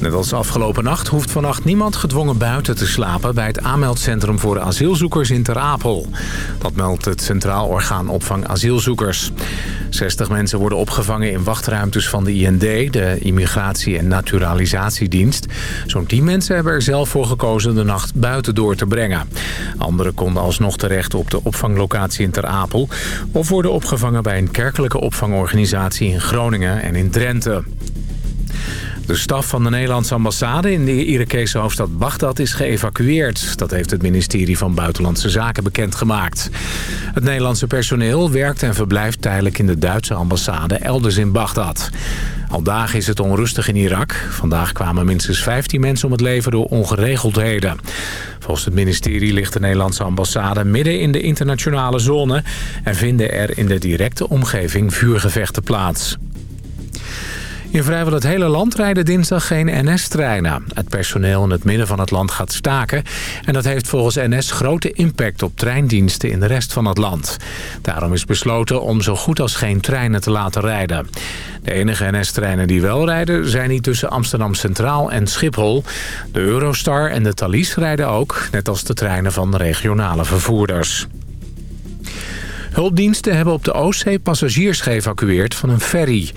Net als afgelopen nacht hoeft vannacht niemand gedwongen buiten te slapen... bij het aanmeldcentrum voor asielzoekers in Ter Apel. Dat meldt het Centraal Orgaan Opvang Asielzoekers. 60 mensen worden opgevangen in wachtruimtes van de IND... de Immigratie- en Naturalisatiedienst. Zo'n 10 mensen hebben er zelf voor gekozen de nacht buiten door te brengen. Anderen konden alsnog terecht op de opvanglocatie in Ter Apel... of worden opgevangen bij een kerkelijke opvangorganisatie in Groningen en in Drenthe. De staf van de Nederlandse ambassade in de Irakese hoofdstad Bagdad is geëvacueerd. Dat heeft het ministerie van Buitenlandse Zaken bekendgemaakt. Het Nederlandse personeel werkt en verblijft tijdelijk in de Duitse ambassade elders in Bagdad. Al dagen is het onrustig in Irak. Vandaag kwamen minstens 15 mensen om het leven door ongeregeldheden. Volgens het ministerie ligt de Nederlandse ambassade midden in de internationale zone... en vinden er in de directe omgeving vuurgevechten plaats. In vrijwel het hele land rijden dinsdag geen NS-treinen. Het personeel in het midden van het land gaat staken... en dat heeft volgens NS grote impact op treindiensten in de rest van het land. Daarom is besloten om zo goed als geen treinen te laten rijden. De enige NS-treinen die wel rijden zijn die tussen Amsterdam Centraal en Schiphol. De Eurostar en de Thalys rijden ook, net als de treinen van regionale vervoerders. Hulpdiensten hebben op de Oostzee passagiers geëvacueerd van een ferry.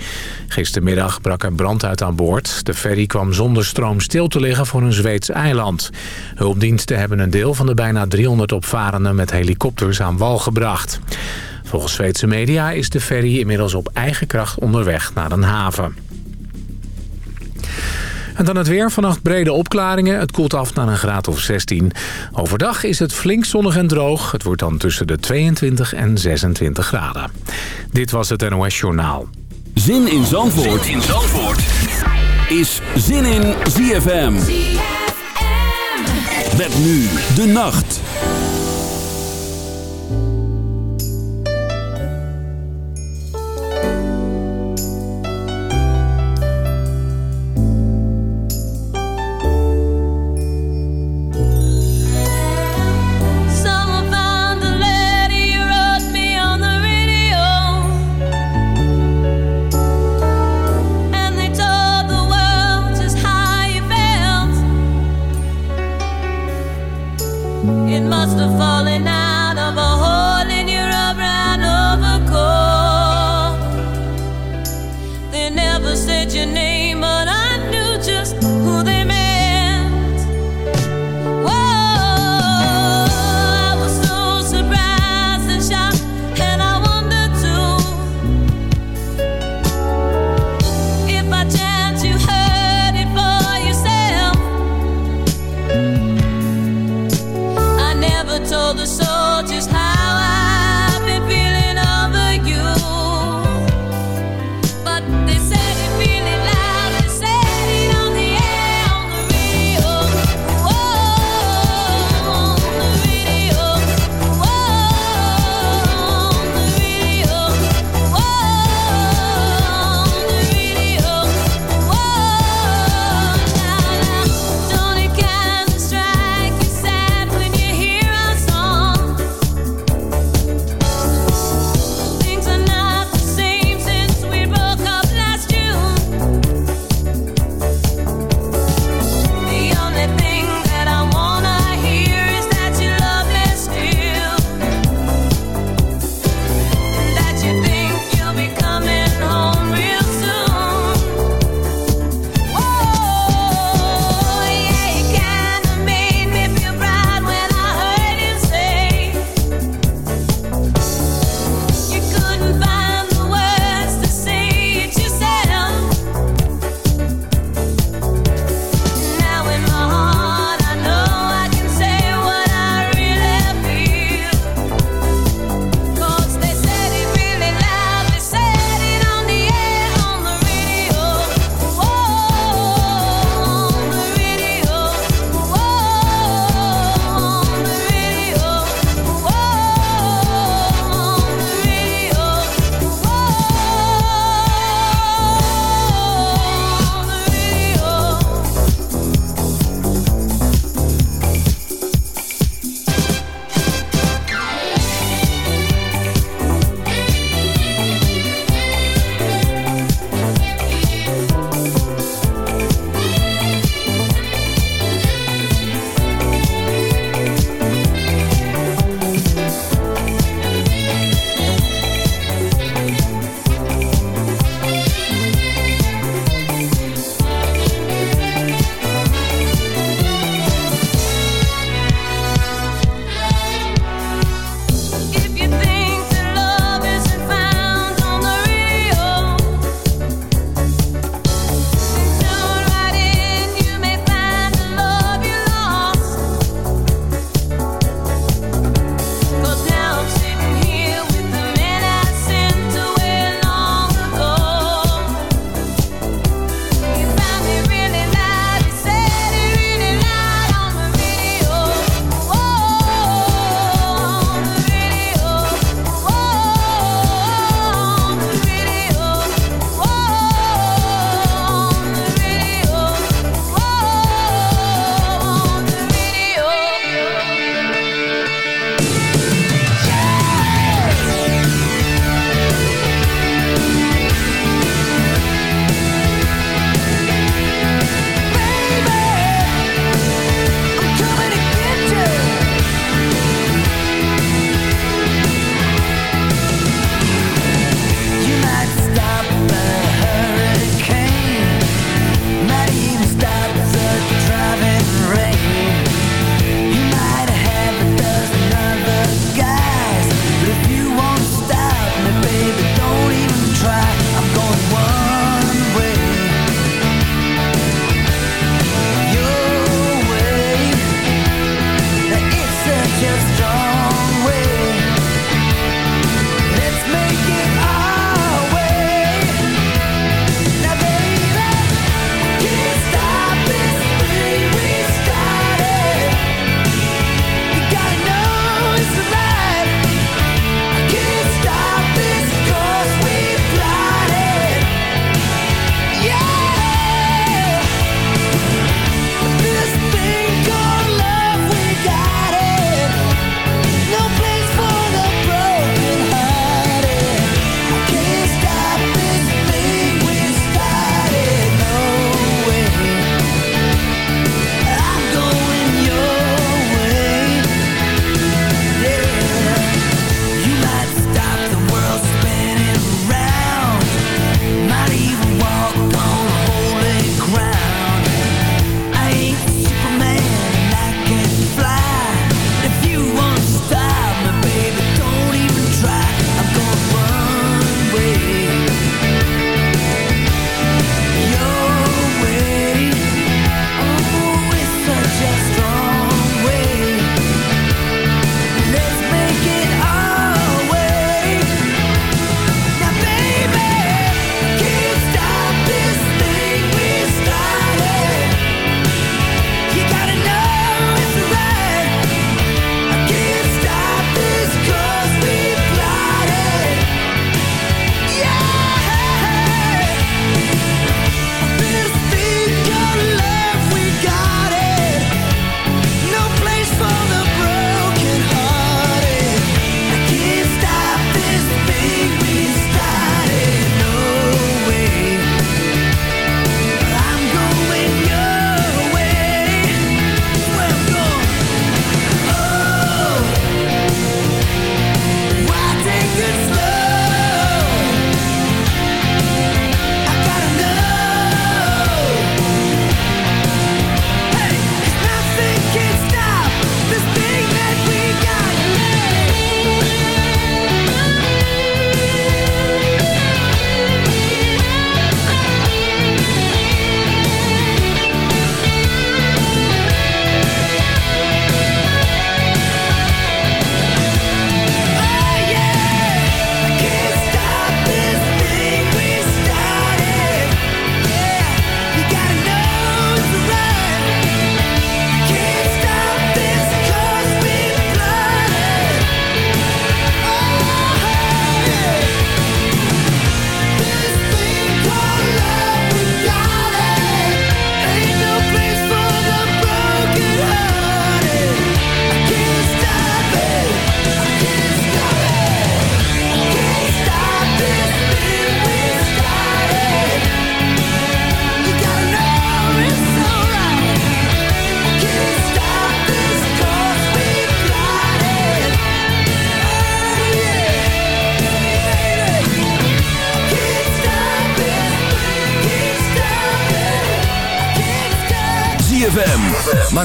Gistermiddag brak er brand uit aan boord. De ferry kwam zonder stroom stil te liggen voor een Zweeds eiland. Hulpdiensten hebben een deel van de bijna 300 opvarenden met helikopters aan wal gebracht. Volgens Zweedse media is de ferry inmiddels op eigen kracht onderweg naar een haven. En dan het weer. Vannacht brede opklaringen. Het koelt af naar een graad of 16. Overdag is het flink zonnig en droog. Het wordt dan tussen de 22 en 26 graden. Dit was het NOS Journaal. Zin in Zandvoort, zin in Zandvoort. is Zin in ZFM. ZFM. Met nu de nacht.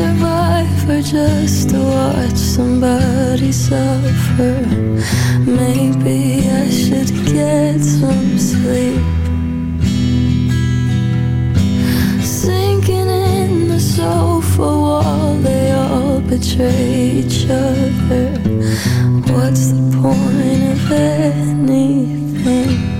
survivor just to watch somebody suffer. Maybe I should get some sleep. Sinking in the sofa wall, they all betray each other. What's the point of anything?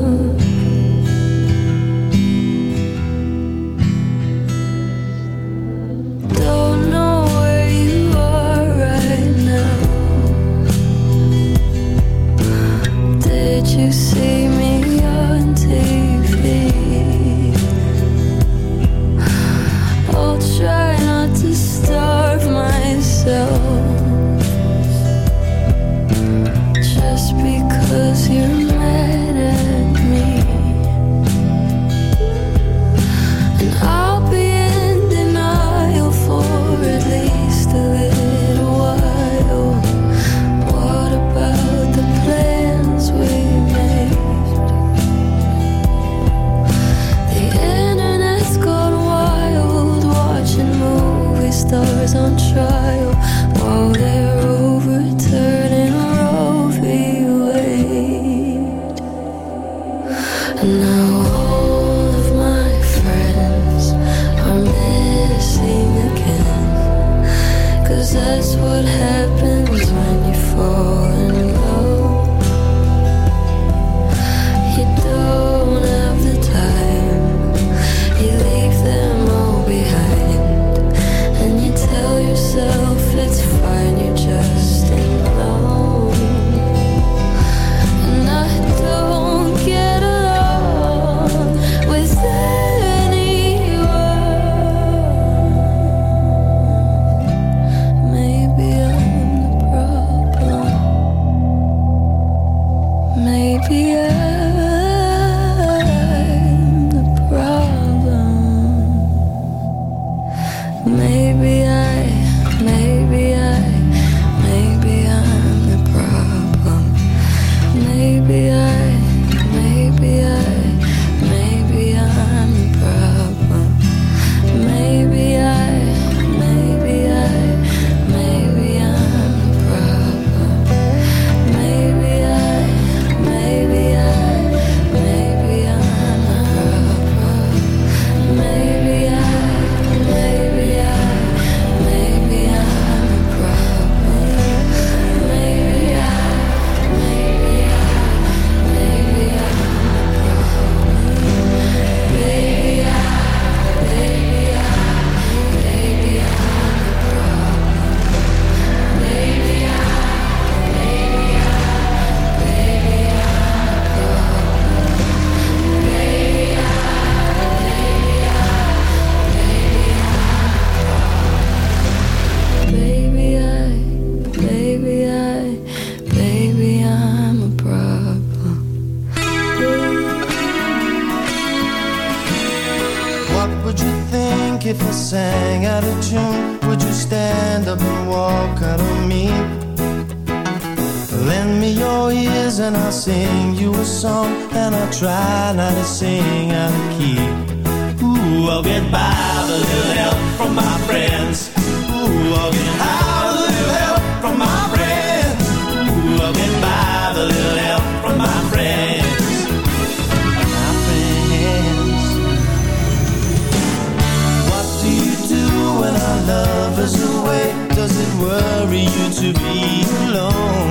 that's what happened. and I'll sing you a song and I'll try not to sing out of key. Ooh, I'll get by with a little help from my friends. Ooh, I'll get high with a little help from my friends. Ooh, I'll get by with a little help from my friends. My friends. What do you do when our love is away? Does it worry you to be alone?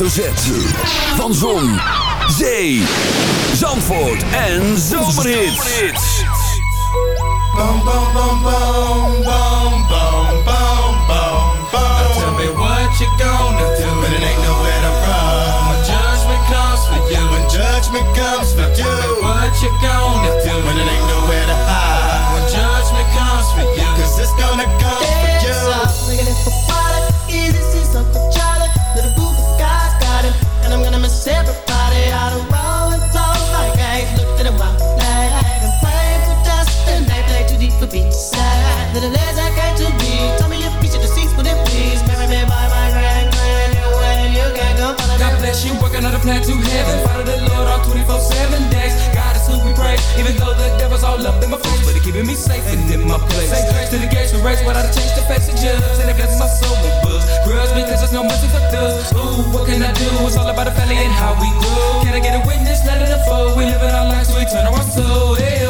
hoofdletter van Zon, Zee, my face, but it keeping me safe and in my place. Say grace to the gates of race, but I change the face of. And I guess my soul will buzz. Grudge because there's no mercy for thugs. Ooh, what can I do? It's all about the family and how we grow. Can I get a witness? Let it unfold. We live in our lives, so we turn our soul. Hey,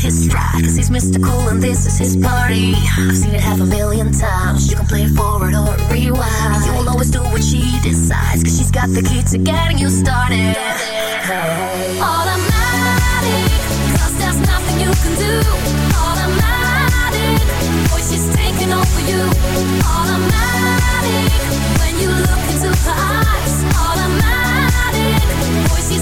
his stride. Cause he's Mr. Cool and this is his party. I've seen it half a million times. You can play it forward or rewind. You will always do what she decides. Cause she's got the key to getting you started. Automatic, cause there's nothing you can do. Automatic, boy, she's taking over you. Automatic, when you look into her eyes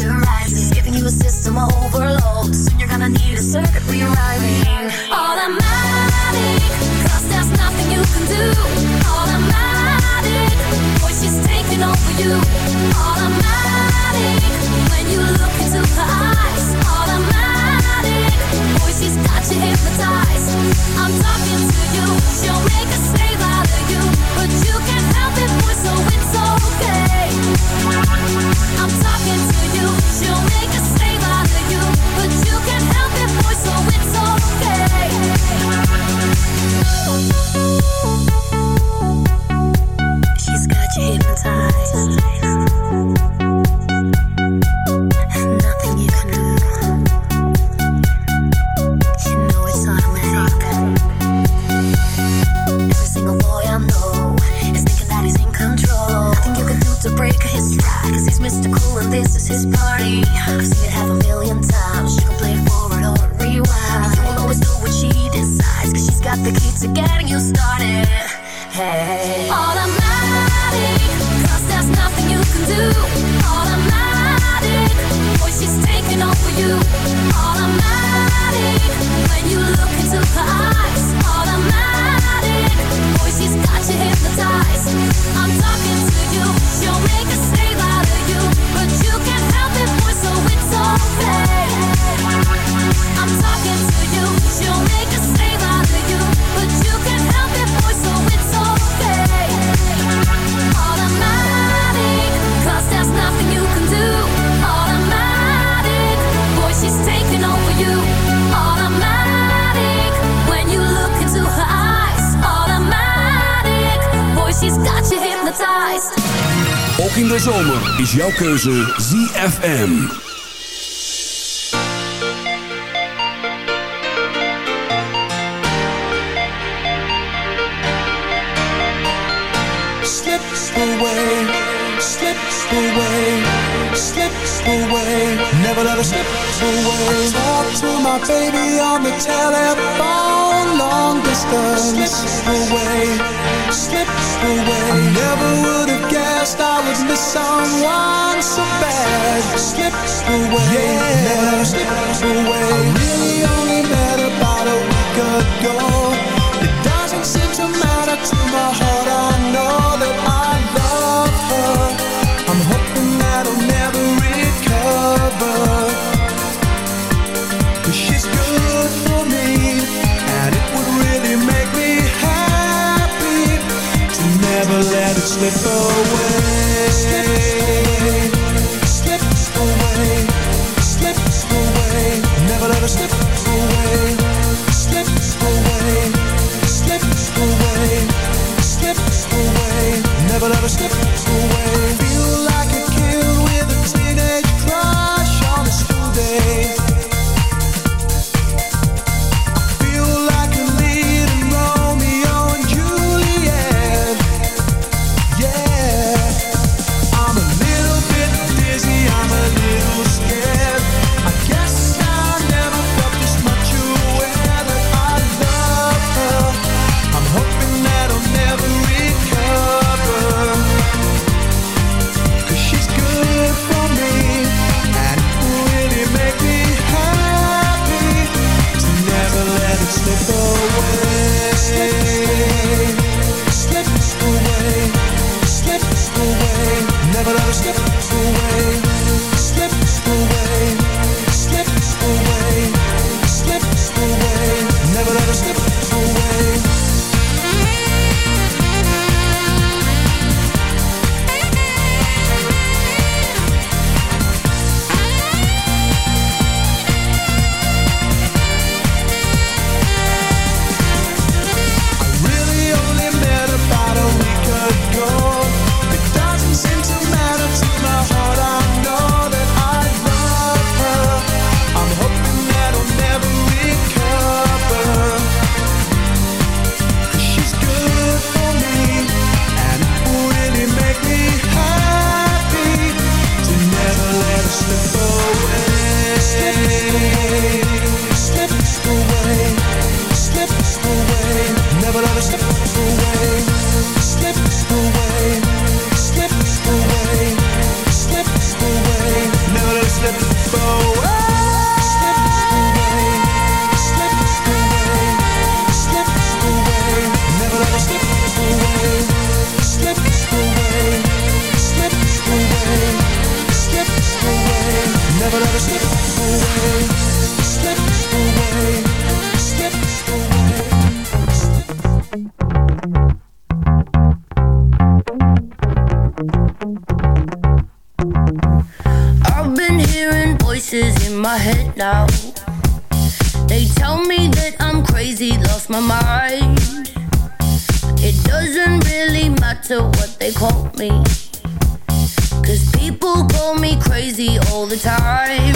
tension. Giving you a system overload. Soon you're gonna need a circuit rewriting. Automatic, cause there's nothing you can do. Automatic, boy, she's taking over you. Automatic, when you look into her eyes. Automatic, boy, she's got you hypnotized. I'm talking to you, Ook in de zomer is jouw keuze ZFM. Slips away, slips away, slips away. Never let a slip away. I to my baby on the telephone long distance. Slips away, slips I never would have guessed I would miss someone so bad. Away, yeah. slipped away. I really only met about a week ago. slip away. Slip away. Slip away. Slip away. Never let us slip away. Slip away. Slip away. Slip away. Never let us. slip away. to what they call me. Cause people call me crazy all the time.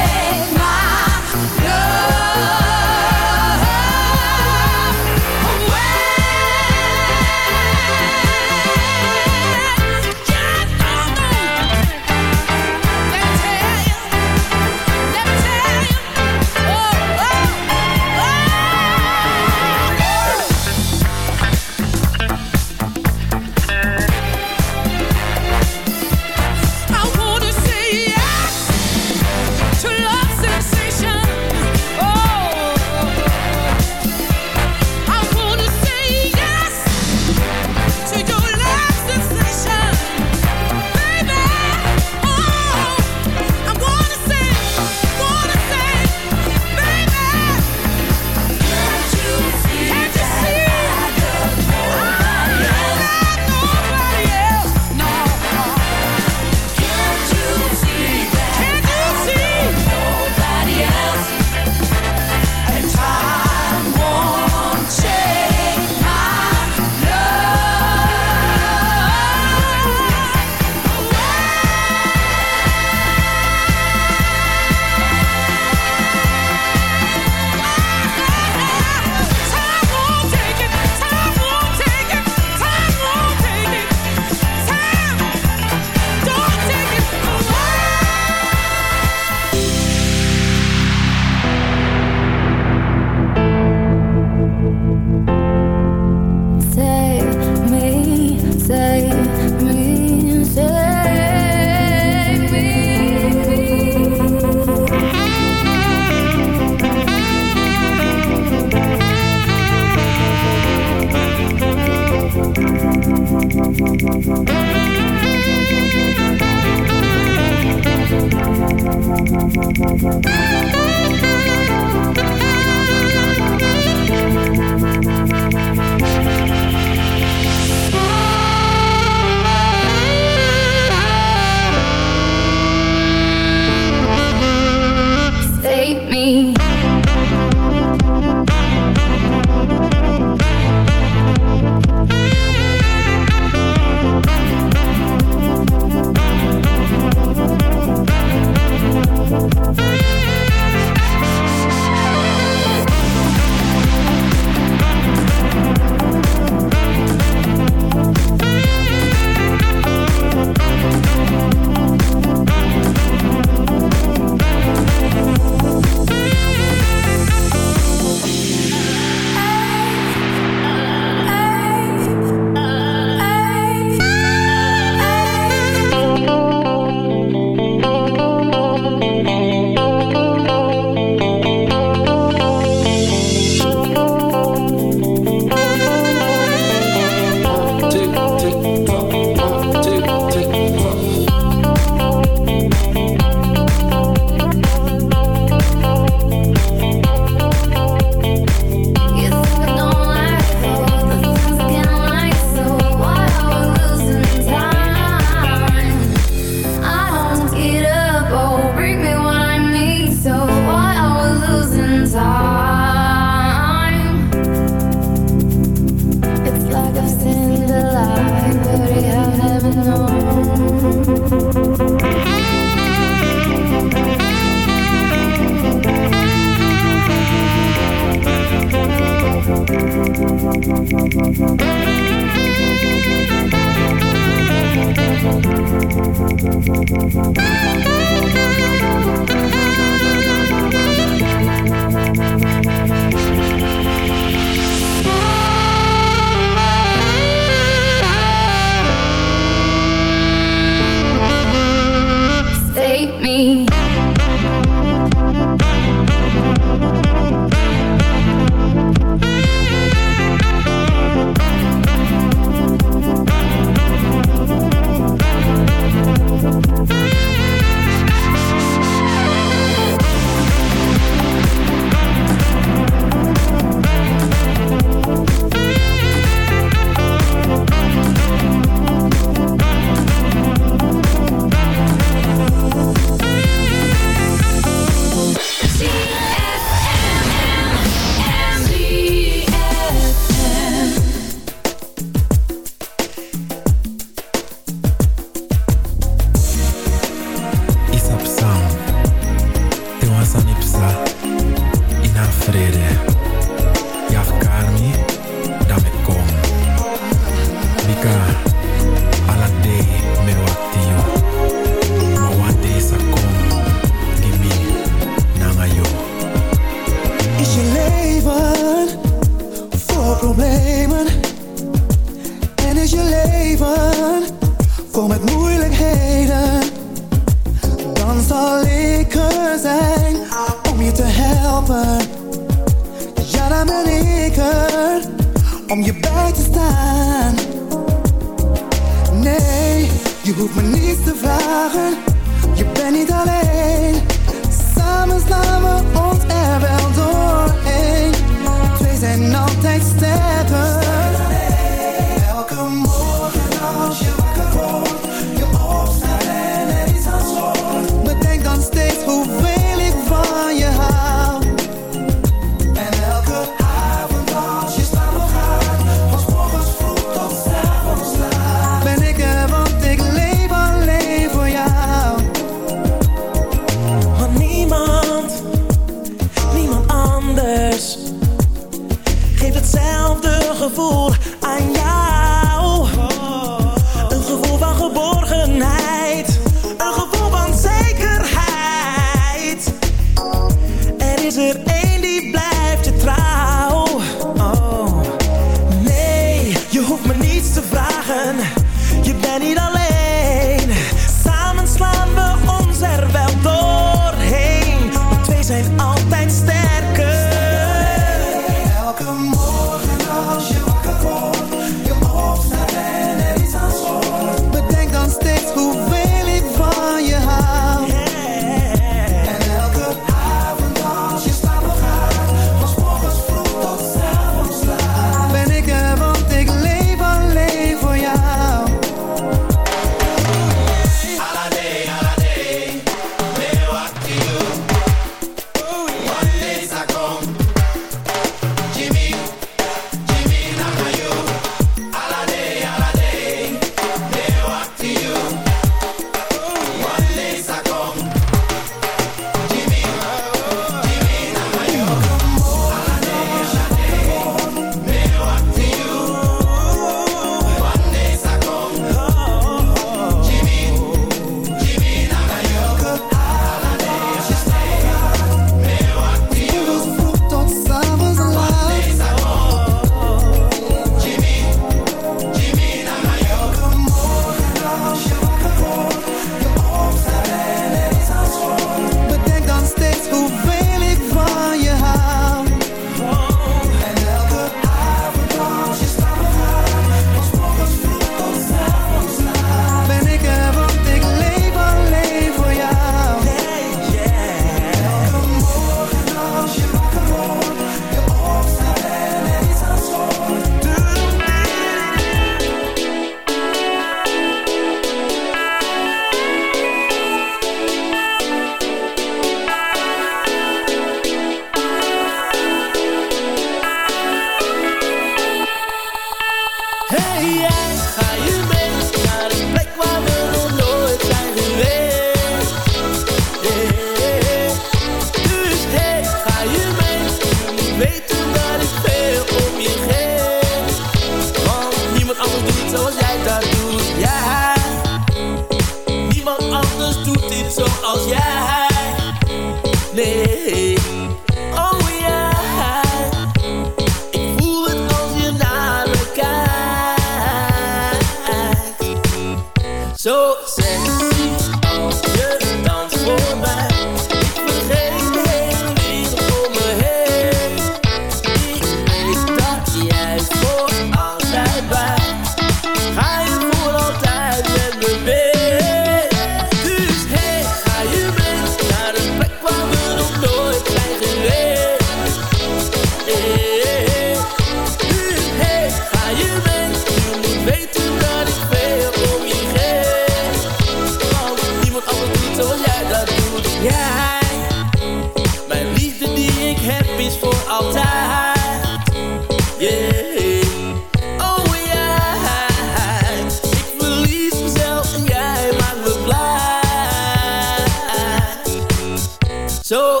So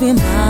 be mine.